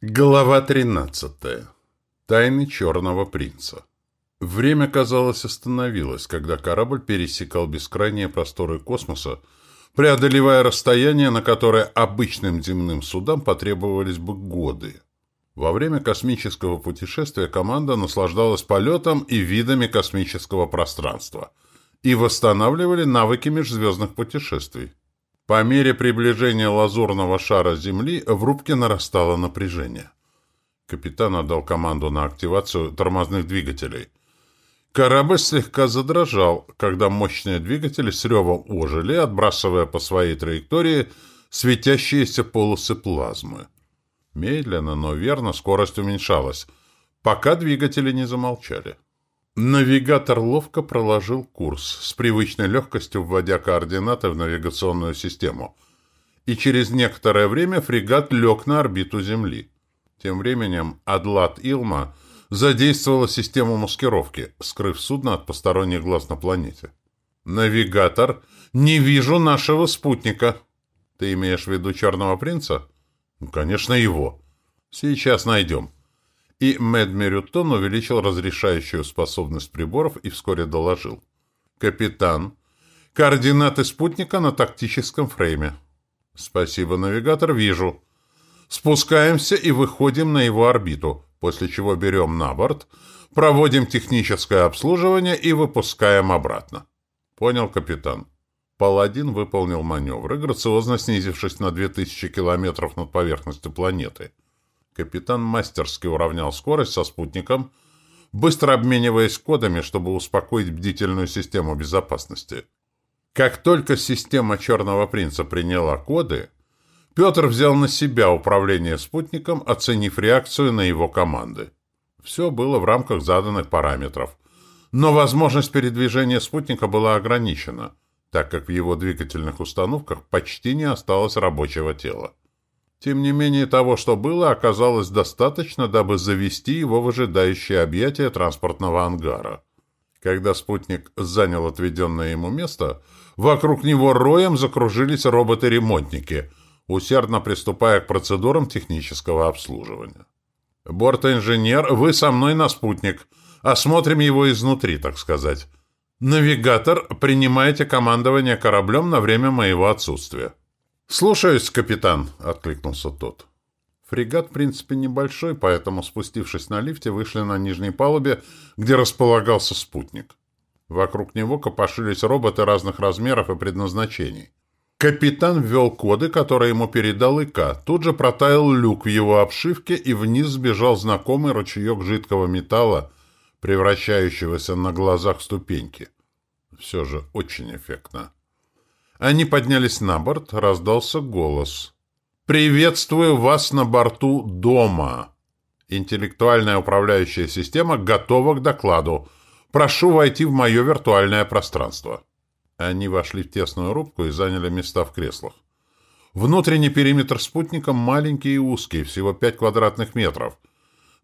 Глава 13. Тайны Черного Принца. Время, казалось, остановилось, когда корабль пересекал бескрайние просторы космоса, преодолевая расстояние, на которое обычным земным судам потребовались бы годы. Во время космического путешествия команда наслаждалась полетом и видами космического пространства и восстанавливали навыки межзвездных путешествий. По мере приближения лазурного шара Земли в рубке нарастало напряжение. Капитан отдал команду на активацию тормозных двигателей. Корабль слегка задрожал, когда мощные двигатели с ревом ожили, отбрасывая по своей траектории светящиеся полосы плазмы. Медленно, но верно скорость уменьшалась, пока двигатели не замолчали. Навигатор ловко проложил курс, с привычной легкостью вводя координаты в навигационную систему. И через некоторое время фрегат лег на орбиту Земли. Тем временем Адлат Илма задействовала систему маскировки, скрыв судно от посторонних глаз на планете. «Навигатор, не вижу нашего спутника». «Ты имеешь в виду Черного Принца?» «Ну, «Конечно, его. Сейчас найдем» и Мэд Мерютон увеличил разрешающую способность приборов и вскоре доложил. «Капитан, координаты спутника на тактическом фрейме». «Спасибо, навигатор, вижу». «Спускаемся и выходим на его орбиту, после чего берем на борт, проводим техническое обслуживание и выпускаем обратно». «Понял, капитан». Паладин выполнил маневры, грациозно снизившись на 2000 километров над поверхностью планеты. Капитан мастерски уравнял скорость со спутником, быстро обмениваясь кодами, чтобы успокоить бдительную систему безопасности. Как только система Черного Принца приняла коды, Петр взял на себя управление спутником, оценив реакцию на его команды. Все было в рамках заданных параметров. Но возможность передвижения спутника была ограничена, так как в его двигательных установках почти не осталось рабочего тела. Тем не менее, того, что было, оказалось достаточно, дабы завести его в ожидающее объятие транспортного ангара. Когда спутник занял отведенное ему место, вокруг него роем закружились роботы-ремонтники, усердно приступая к процедурам технического обслуживания. «Борт-инженер, вы со мной на спутник. Осмотрим его изнутри, так сказать. Навигатор, принимайте командование кораблем на время моего отсутствия». «Слушаюсь, капитан», — откликнулся тот. Фрегат, в принципе, небольшой, поэтому, спустившись на лифте, вышли на нижней палубе, где располагался спутник. Вокруг него копошились роботы разных размеров и предназначений. Капитан ввел коды, которые ему передал ИК. Тут же протаял люк в его обшивке, и вниз сбежал знакомый ручеек жидкого металла, превращающегося на глазах в ступеньки. Все же очень эффектно. Они поднялись на борт, раздался голос. «Приветствую вас на борту дома. Интеллектуальная управляющая система готова к докладу. Прошу войти в мое виртуальное пространство». Они вошли в тесную рубку и заняли места в креслах. Внутренний периметр спутника маленький и узкий, всего 5 квадратных метров,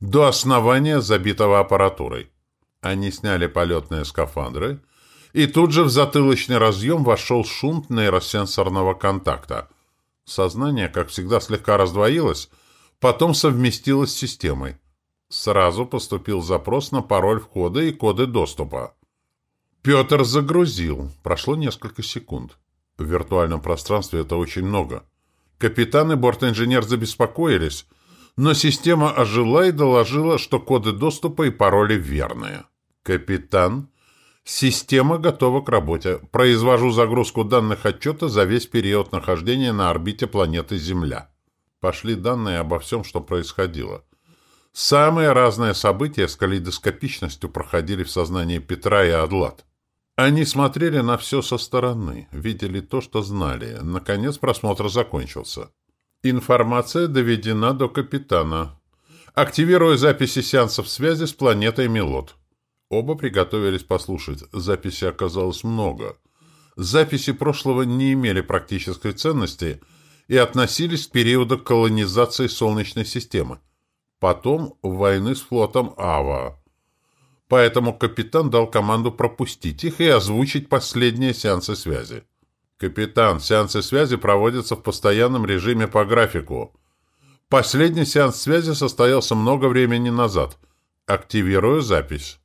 до основания забитого аппаратурой. Они сняли полетные скафандры — и тут же в затылочный разъем вошел шум нейросенсорного контакта. Сознание, как всегда, слегка раздвоилось, потом совместилось с системой. Сразу поступил запрос на пароль входа и коды доступа. Петр загрузил. Прошло несколько секунд. В виртуальном пространстве это очень много. Капитан и бортинженер забеспокоились, но система ожила и доложила, что коды доступа и пароли верные. Капитан Система готова к работе. Произвожу загрузку данных отчета за весь период нахождения на орбите планеты Земля. Пошли данные обо всем, что происходило. Самые разные события с калейдоскопичностью проходили в сознании Петра и Адлат. Они смотрели на все со стороны, видели то, что знали. Наконец просмотр закончился. Информация доведена до капитана. Активирую записи сеансов связи с планетой Милот. Оба приготовились послушать. Записи оказалось много. Записи прошлого не имели практической ценности и относились к периоду колонизации Солнечной системы. Потом войны с флотом Ава. Поэтому капитан дал команду пропустить их и озвучить последние сеансы связи. «Капитан, сеансы связи проводятся в постоянном режиме по графику. Последний сеанс связи состоялся много времени назад. Активирую запись.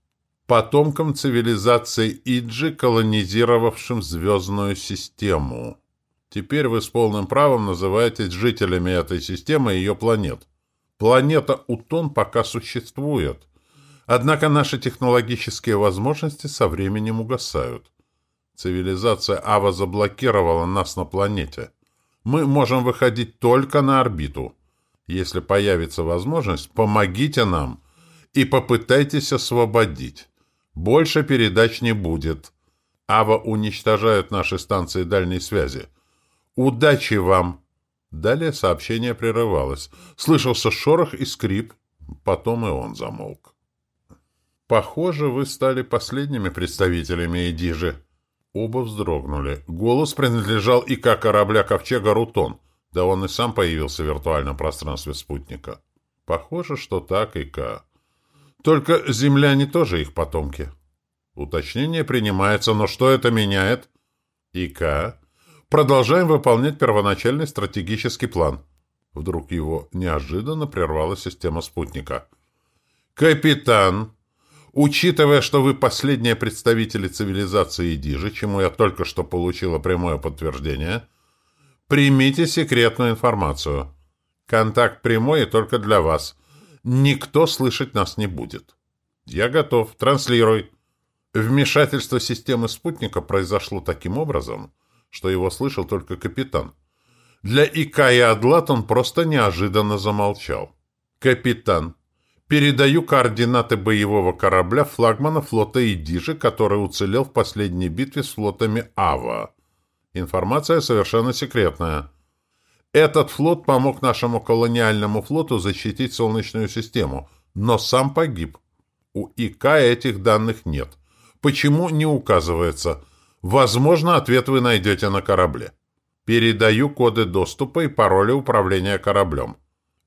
Потомкам цивилизации Иджи, колонизировавшим звездную систему. Теперь вы с полным правом называетесь жителями этой системы и ее планет. Планета Утон пока существует. Однако наши технологические возможности со временем угасают. Цивилизация Ава заблокировала нас на планете. Мы можем выходить только на орбиту. Если появится возможность, помогите нам и попытайтесь освободить. Больше передач не будет. Ава уничтожает наши станции дальней связи. Удачи вам! Далее сообщение прерывалось. Слышался шорох и скрип. Потом и он замолк. Похоже, вы стали последними представителями Эдижи. Оба вздрогнули. Голос принадлежал и как корабля ковчега Рутон. Да он и сам появился в виртуальном пространстве спутника. Похоже, что так и К. Только земляне тоже их потомки. Уточнение принимается, но что это меняет? ИК. Продолжаем выполнять первоначальный стратегический план. Вдруг его неожиданно прервала система спутника. «Капитан, учитывая, что вы последние представители цивилизации Дижи, чему я только что получила прямое подтверждение, примите секретную информацию. Контакт прямой и только для вас. Никто слышать нас не будет. Я готов. Транслируй». Вмешательство системы спутника произошло таким образом, что его слышал только капитан. Для Ика и Адлат он просто неожиданно замолчал. «Капитан, передаю координаты боевого корабля флагмана флота Идижи, который уцелел в последней битве с флотами Ава. Информация совершенно секретная. Этот флот помог нашему колониальному флоту защитить Солнечную систему, но сам погиб. У ИК этих данных нет. Почему не указывается – Возможно, ответ вы найдете на корабле. Передаю коды доступа и пароли управления кораблем.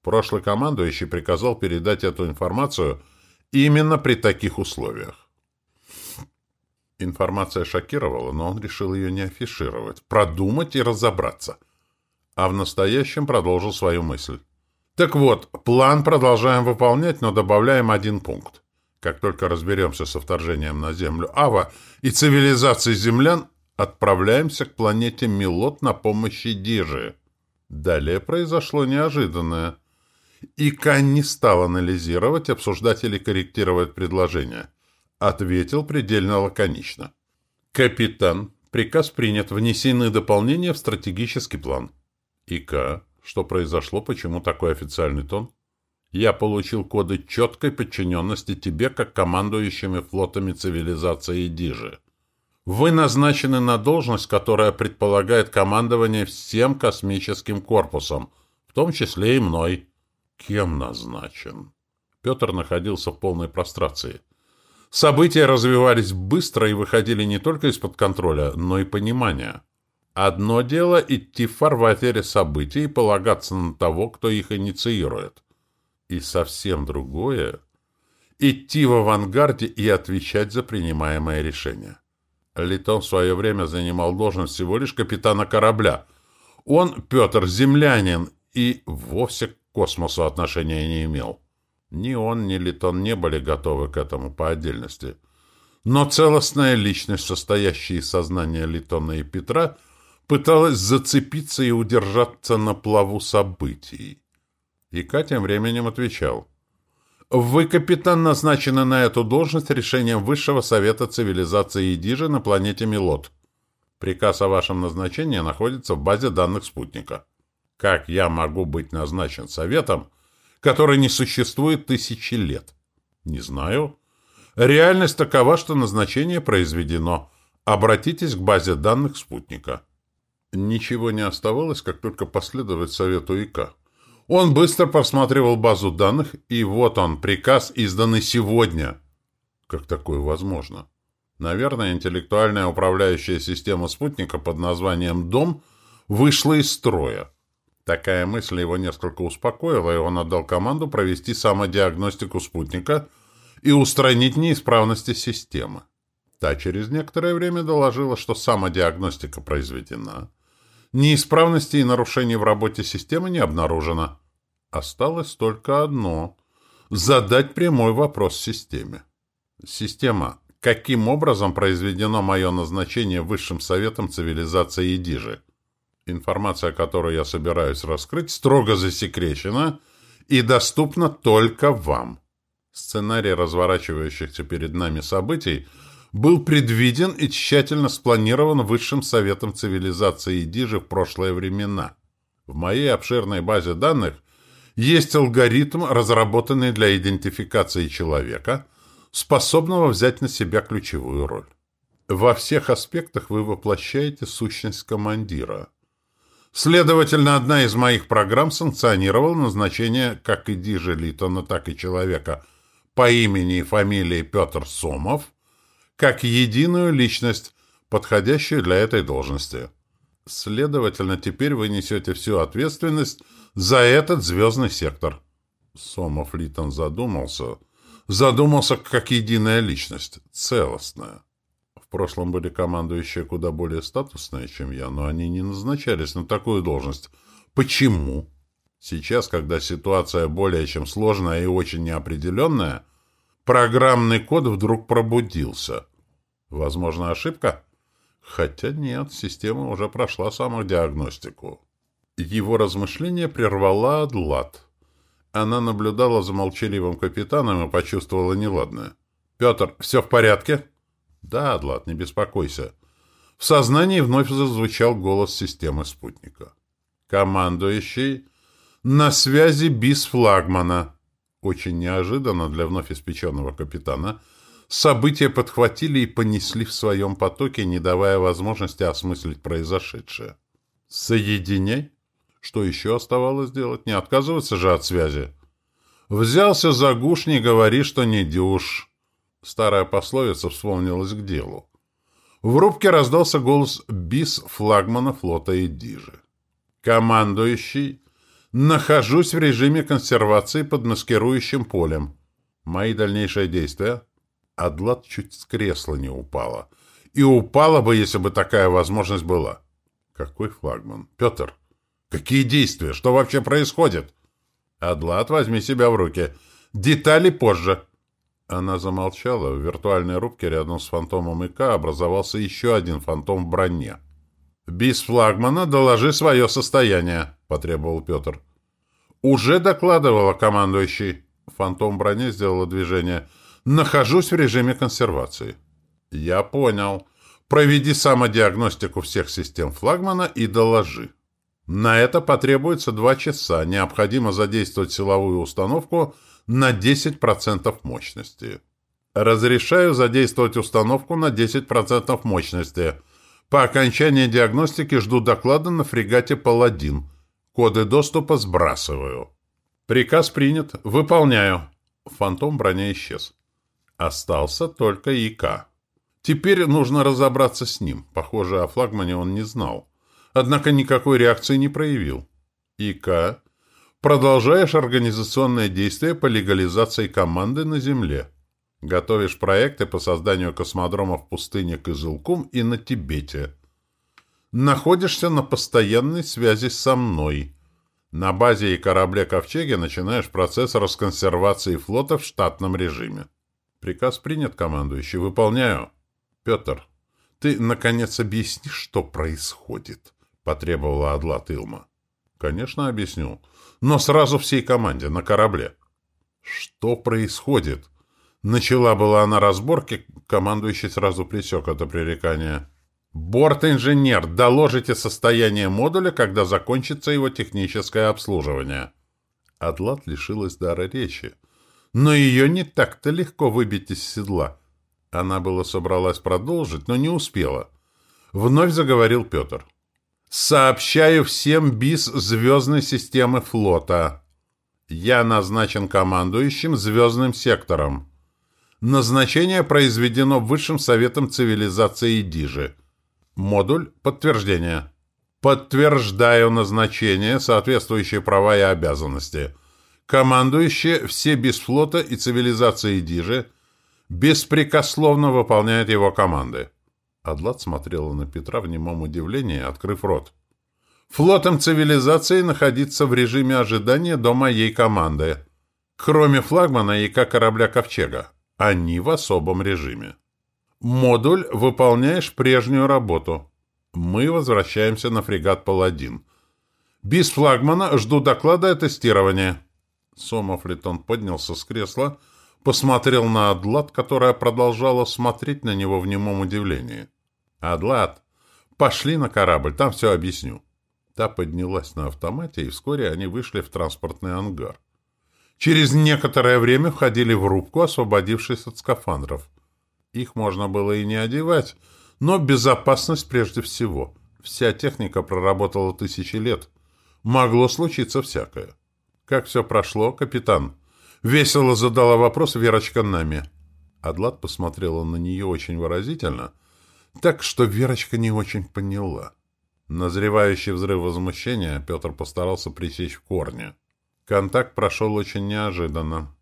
Прошлый командующий приказал передать эту информацию именно при таких условиях. Информация шокировала, но он решил ее не афишировать, продумать и разобраться. А в настоящем продолжил свою мысль. Так вот, план продолжаем выполнять, но добавляем один пункт. Как только разберемся со вторжением на Землю Ава и цивилизацией землян, отправляемся к планете Милот на помощь Дижи. Далее произошло неожиданное. Ика не стал анализировать, обсуждать или корректировать предложение. Ответил предельно лаконично. «Капитан, приказ принят. Внесены дополнения в стратегический план». «Ика, что произошло? Почему такой официальный тон?» Я получил коды четкой подчиненности тебе, как командующими флотами цивилизации Дижи. Вы назначены на должность, которая предполагает командование всем космическим корпусом, в том числе и мной. Кем назначен? Петр находился в полной прострации. События развивались быстро и выходили не только из-под контроля, но и понимания. Одно дело идти в фарватере событий и полагаться на того, кто их инициирует. И совсем другое — идти в авангарде и отвечать за принимаемое решение. Литон в свое время занимал должность всего лишь капитана корабля. Он, Петр, землянин, и вовсе к космосу отношения не имел. Ни он, ни Литон не были готовы к этому по отдельности. Но целостная личность, состоящая из сознания Литона и Петра, пыталась зацепиться и удержаться на плаву событий. И тем временем отвечал. «Вы, капитан, назначены на эту должность решением Высшего Совета Цивилизации Идижи на планете Милот. Приказ о вашем назначении находится в базе данных спутника. Как я могу быть назначен Советом, который не существует тысячи лет? Не знаю. Реальность такова, что назначение произведено. Обратитесь к базе данных спутника». Ничего не оставалось, как только последовать совету ИК. Он быстро просматривал базу данных, и вот он, приказ, изданный сегодня. Как такое возможно? Наверное, интеллектуальная управляющая система спутника под названием «Дом» вышла из строя. Такая мысль его несколько успокоила, и он отдал команду провести самодиагностику спутника и устранить неисправности системы. Та через некоторое время доложила, что самодиагностика произведена – Неисправностей и нарушений в работе системы не обнаружено. Осталось только одно — задать прямой вопрос системе. Система, каким образом произведено мое назначение Высшим Советом Цивилизации Идижи? Информация, которую я собираюсь раскрыть, строго засекречена и доступна только вам. Сценарий разворачивающихся перед нами событий был предвиден и тщательно спланирован Высшим Советом Цивилизации Идижи в прошлые времена. В моей обширной базе данных есть алгоритм, разработанный для идентификации человека, способного взять на себя ключевую роль. Во всех аспектах вы воплощаете сущность командира. Следовательно, одна из моих программ санкционировала назначение как и Дижи Литона, так и человека по имени и фамилии Петр Сомов, как единую личность, подходящую для этой должности. Следовательно, теперь вы несете всю ответственность за этот звездный сектор. Сомов Литон задумался. Задумался как единая личность, целостная. В прошлом были командующие куда более статусные, чем я, но они не назначались на такую должность. Почему? Сейчас, когда ситуация более чем сложная и очень неопределенная, программный код вдруг пробудился. Возможно, ошибка? Хотя нет, система уже прошла самодиагностику. Его размышление прервала Адлад. Она наблюдала за молчаливым капитаном и почувствовала неладное. «Петр, все в порядке?» «Да, Адлад, не беспокойся». В сознании вновь зазвучал голос системы спутника. «Командующий, на связи бис флагмана». Очень неожиданно для вновь испеченного капитана – События подхватили и понесли в своем потоке, не давая возможности осмыслить произошедшее. «Соединяй!» Что еще оставалось делать? Не отказываться же от связи. «Взялся за гуш, не говори, что не дюш!» Старая пословица вспомнилась к делу. В рубке раздался голос бис флагмана флота Эдижи. «Командующий, нахожусь в режиме консервации под маскирующим полем. Мои дальнейшие действия?» Адлат чуть с кресла не упала. И упала бы, если бы такая возможность была. Какой флагман? Петр, какие действия? Что вообще происходит? Адлат, возьми себя в руки. Детали позже. Она замолчала. В виртуальной рубке рядом с фантомом ИК образовался еще один фантом в броне. «Без флагмана доложи свое состояние», — потребовал Петр. «Уже докладывала командующий». Фантом в броне сделала движение — Нахожусь в режиме консервации. Я понял. Проведи самодиагностику всех систем флагмана и доложи. На это потребуется два часа. Необходимо задействовать силовую установку на 10% мощности. Разрешаю задействовать установку на 10% мощности. По окончании диагностики жду доклада на фрегате «Паладин». Коды доступа сбрасываю. Приказ принят. Выполняю. Фантом броня исчез. Остался только ИК. Теперь нужно разобраться с ним. Похоже, о флагмане он не знал. Однако никакой реакции не проявил. ИК, продолжаешь организационные действия по легализации команды на Земле. Готовишь проекты по созданию космодромов в пустыне Кызылкум и на Тибете. Находишься на постоянной связи со мной. На базе и корабле «Ковчеги» начинаешь процесс расконсервации флота в штатном режиме. Приказ принят, командующий. Выполняю. Петр, ты, наконец, объяснишь, что происходит? Потребовала Адлат Илма. Конечно, объясню. Но сразу всей команде, на корабле. Что происходит? Начала была она разборки, командующий сразу пресек это пререкание. «Борт-инженер, доложите состояние модуля, когда закончится его техническое обслуживание». Атлат лишилась дара речи но ее не так-то легко выбить из седла. Она было собралась продолжить, но не успела. Вновь заговорил Петр. «Сообщаю всем БИС звездной системы флота. Я назначен командующим звездным сектором. Назначение произведено Высшим Советом Цивилизации Дижи. Модуль подтверждения. Подтверждаю назначение, соответствующие права и обязанности» командующие все без флота и цивилизации Дижи, беспрекословно выполняют его команды. Адлат смотрела на Петра в немом удивлении, открыв рот. Флотом цивилизации находиться в режиме ожидания до моей команды. Кроме флагмана и как корабля «Ковчега». Они в особом режиме. Модуль выполняешь прежнюю работу. Мы возвращаемся на фрегат «Паладин». Без флагмана жду доклада о тестировании. Сомов Литон поднялся с кресла, посмотрел на Адлат, которая продолжала смотреть на него в немом удивлении. «Адлат, пошли на корабль, там все объясню». Та поднялась на автомате, и вскоре они вышли в транспортный ангар. Через некоторое время входили в рубку, освободившись от скафандров. Их можно было и не одевать, но безопасность прежде всего. Вся техника проработала тысячи лет. Могло случиться всякое. «Как все прошло, капитан?» Весело задала вопрос Верочка Нами. Адлад посмотрела на нее очень выразительно, так что Верочка не очень поняла. Назревающий взрыв возмущения Петр постарался пресечь в корне. Контакт прошел очень неожиданно.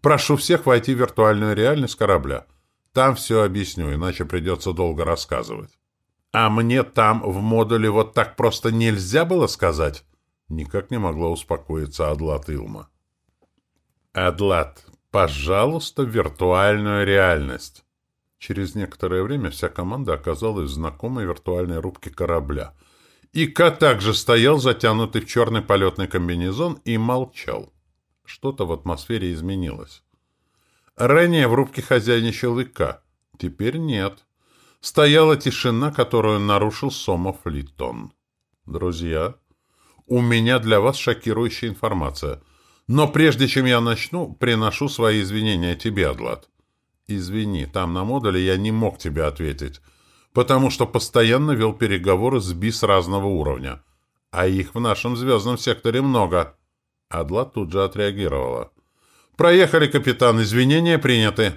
«Прошу всех войти в виртуальную реальность корабля. Там все объясню, иначе придется долго рассказывать». «А мне там, в модуле, вот так просто нельзя было сказать?» Никак не могла успокоиться Адлат Илма. «Адлат, пожалуйста, виртуальную реальность». Через некоторое время вся команда оказалась в знакомой виртуальной рубке корабля. Ика также стоял, затянутый в черный полетный комбинезон, и молчал. Что-то в атмосфере изменилось. Ранее в рубке хозяйничал Ика. Теперь нет. Стояла тишина, которую нарушил Сомов Литон. «Друзья, у меня для вас шокирующая информация. Но прежде чем я начну, приношу свои извинения тебе, Адлад. «Извини, там на модуле я не мог тебе ответить, потому что постоянно вел переговоры с БИС разного уровня, а их в нашем звездном секторе много». Адла тут же отреагировала. «Проехали, капитан, извинения приняты».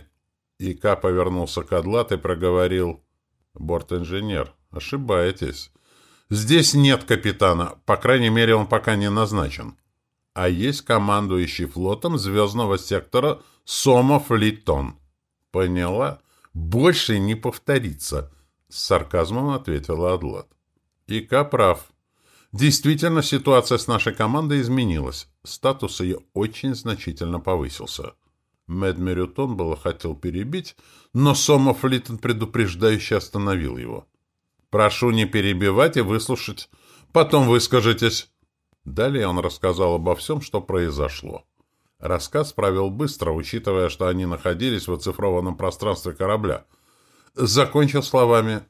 Ика повернулся к Адлат и проговорил. «Борт-инженер, ошибаетесь. Здесь нет капитана, по крайней мере, он пока не назначен. А есть командующий флотом звездного сектора Сомов Литон». «Поняла. Больше не повторится», — с сарказмом ответила Адлад. Ика прав. Действительно, ситуация с нашей командой изменилась. Статус ее очень значительно повысился. Мэд Мерютон было хотел перебить, но Сомов Литтон предупреждающе остановил его. «Прошу не перебивать и выслушать. Потом выскажитесь». Далее он рассказал обо всем, что произошло. Рассказ провел быстро, учитывая, что они находились в оцифрованном пространстве корабля. Закончил словами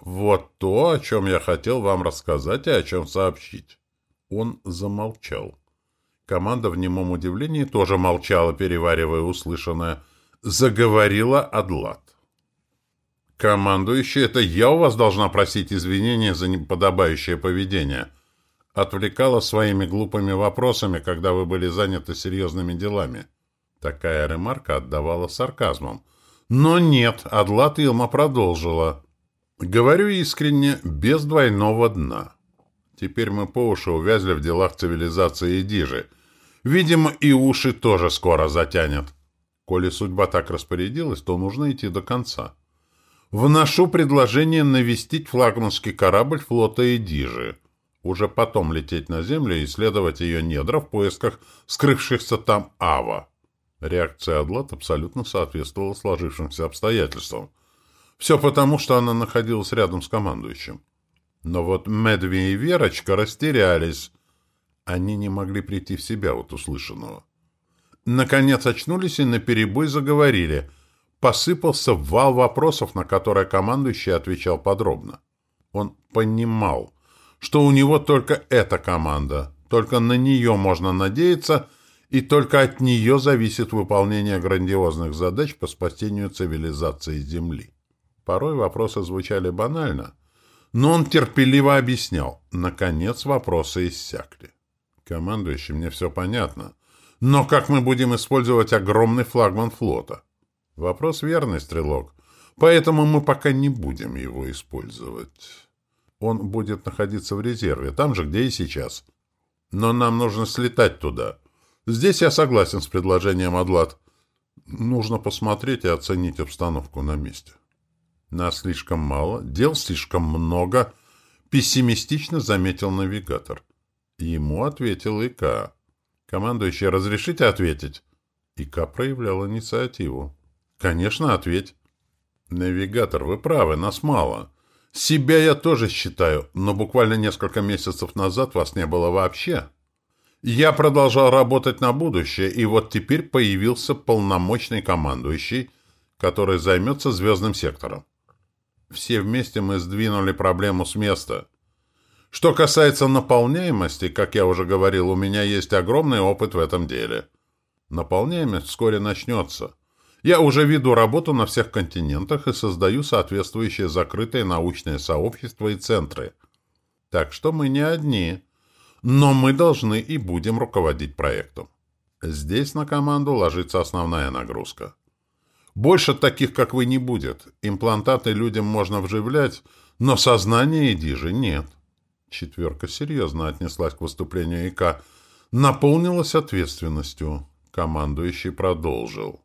«Вот то, о чем я хотел вам рассказать и о чем сообщить». Он замолчал. Команда в немом удивлении тоже молчала, переваривая услышанное. Заговорила Адлат. «Командующий, это я у вас должна просить извинения за неподобающее поведение» отвлекала своими глупыми вопросами, когда вы были заняты серьезными делами. Такая ремарка отдавала сарказмом. Но нет, Адлат Илма продолжила. Говорю искренне, без двойного дна. Теперь мы по уши увязли в делах цивилизации Дижи. Видимо, и уши тоже скоро затянет. Коли судьба так распорядилась, то нужно идти до конца. Вношу предложение навестить флагманский корабль флота Эдижи уже потом лететь на Землю и исследовать ее недра в поисках скрывшихся там Ава. Реакция Адлат абсолютно соответствовала сложившимся обстоятельствам. Все потому, что она находилась рядом с командующим. Но вот Медви и Верочка растерялись. Они не могли прийти в себя от услышанного. Наконец очнулись и наперебой заговорили. Посыпался вал вопросов, на которые командующий отвечал подробно. Он понимал, что у него только эта команда, только на нее можно надеяться, и только от нее зависит выполнение грандиозных задач по спасению цивилизации Земли. Порой вопросы звучали банально, но он терпеливо объяснял. Наконец вопросы иссякли. Командующий, мне все понятно. Но как мы будем использовать огромный флагман флота? Вопрос верный, стрелок. Поэтому мы пока не будем его использовать. Он будет находиться в резерве, там же, где и сейчас. Но нам нужно слетать туда. Здесь я согласен с предложением Адлад. Нужно посмотреть и оценить обстановку на месте. Нас слишком мало, дел слишком много. Пессимистично заметил навигатор. Ему ответил ИК. «Командующий, разрешите ответить?» ИК проявлял инициативу. «Конечно, ответь». «Навигатор, вы правы, нас мало. Себя я тоже считаю, но буквально несколько месяцев назад вас не было вообще. Я продолжал работать на будущее, и вот теперь появился полномочный командующий, который займется звездным сектором. Все вместе мы сдвинули проблему с места. Что касается наполняемости, как я уже говорил, у меня есть огромный опыт в этом деле. Наполняемость вскоре начнется. Я уже веду работу на всех континентах и создаю соответствующие закрытые научные сообщества и центры. Так что мы не одни. Но мы должны и будем руководить проектом. Здесь на команду ложится основная нагрузка. Больше таких, как вы, не будет. Имплантаты людям можно вживлять, но сознания и дижи нет. Четверка серьезно отнеслась к выступлению ИК. Наполнилась ответственностью. Командующий продолжил.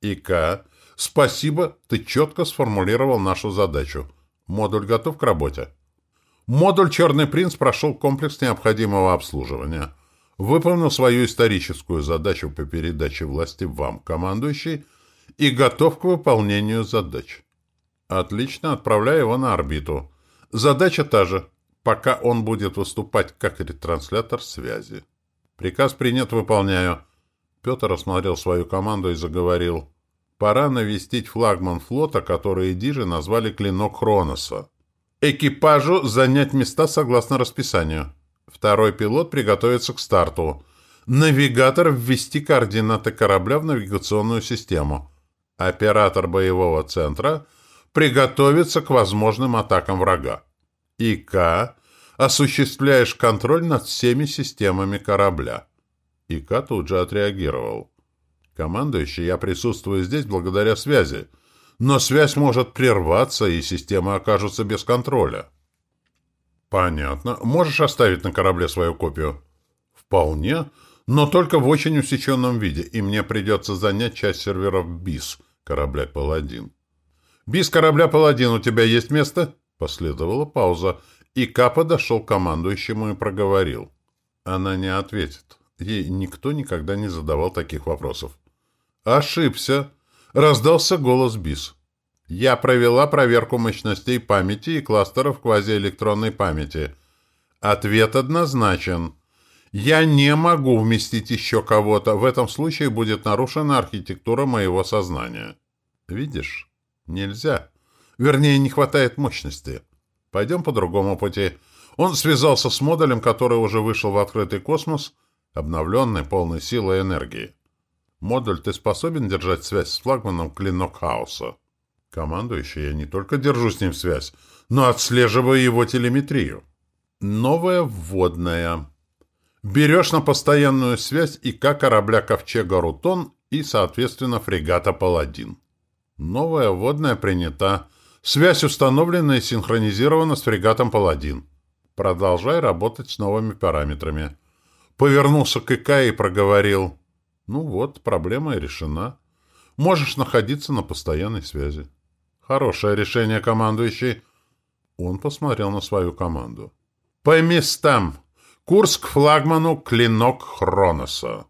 ИК, спасибо, ты четко сформулировал нашу задачу. Модуль готов к работе? Модуль «Черный принц» прошел комплекс необходимого обслуживания. Выполнил свою историческую задачу по передаче власти вам, командующий, и готов к выполнению задач. Отлично, отправляю его на орбиту. Задача та же, пока он будет выступать как ретранслятор связи. Приказ принят, выполняю. Петр осмотрел свою команду и заговорил. Пора навестить флагман флота, который Дижи назвали «Клинок Хроноса». Экипажу занять места согласно расписанию. Второй пилот приготовится к старту. Навигатор ввести координаты корабля в навигационную систему. Оператор боевого центра приготовиться к возможным атакам врага. ИК осуществляешь контроль над всеми системами корабля. ИК тут же отреагировал. Командующий, я присутствую здесь благодаря связи, но связь может прерваться, и системы окажутся без контроля. Понятно. Можешь оставить на корабле свою копию? Вполне, но только в очень усеченном виде, и мне придется занять часть серверов БИС, корабля «Паладин». «Бис корабля «Паладин», у тебя есть место?» Последовала пауза, и Ка подошел к командующему и проговорил. Она не ответит. Ей никто никогда не задавал таких вопросов. «Ошибся!» — раздался голос БИС. «Я провела проверку мощностей памяти и кластеров квазиэлектронной памяти. Ответ однозначен. Я не могу вместить еще кого-то. В этом случае будет нарушена архитектура моего сознания. Видишь? Нельзя. Вернее, не хватает мощности. Пойдем по другому пути. Он связался с модулем, который уже вышел в открытый космос, обновленный, полной силы и энергии. Модуль, ты способен держать связь с флагманом Клинок Хаоса? Командующий, я не только держу с ним связь, но отслеживаю его телеметрию. Новая вводная. Берешь на постоянную связь ИК корабля Ковчега Рутон и, соответственно, фрегата Паладин. Новая водная принята. Связь установлена и синхронизирована с фрегатом Паладин. Продолжай работать с новыми параметрами. Повернулся к ИК и проговорил. Ну вот, проблема решена. Можешь находиться на постоянной связи. Хорошее решение, командующий. Он посмотрел на свою команду. По местам. Курс к флагману «Клинок Хроноса».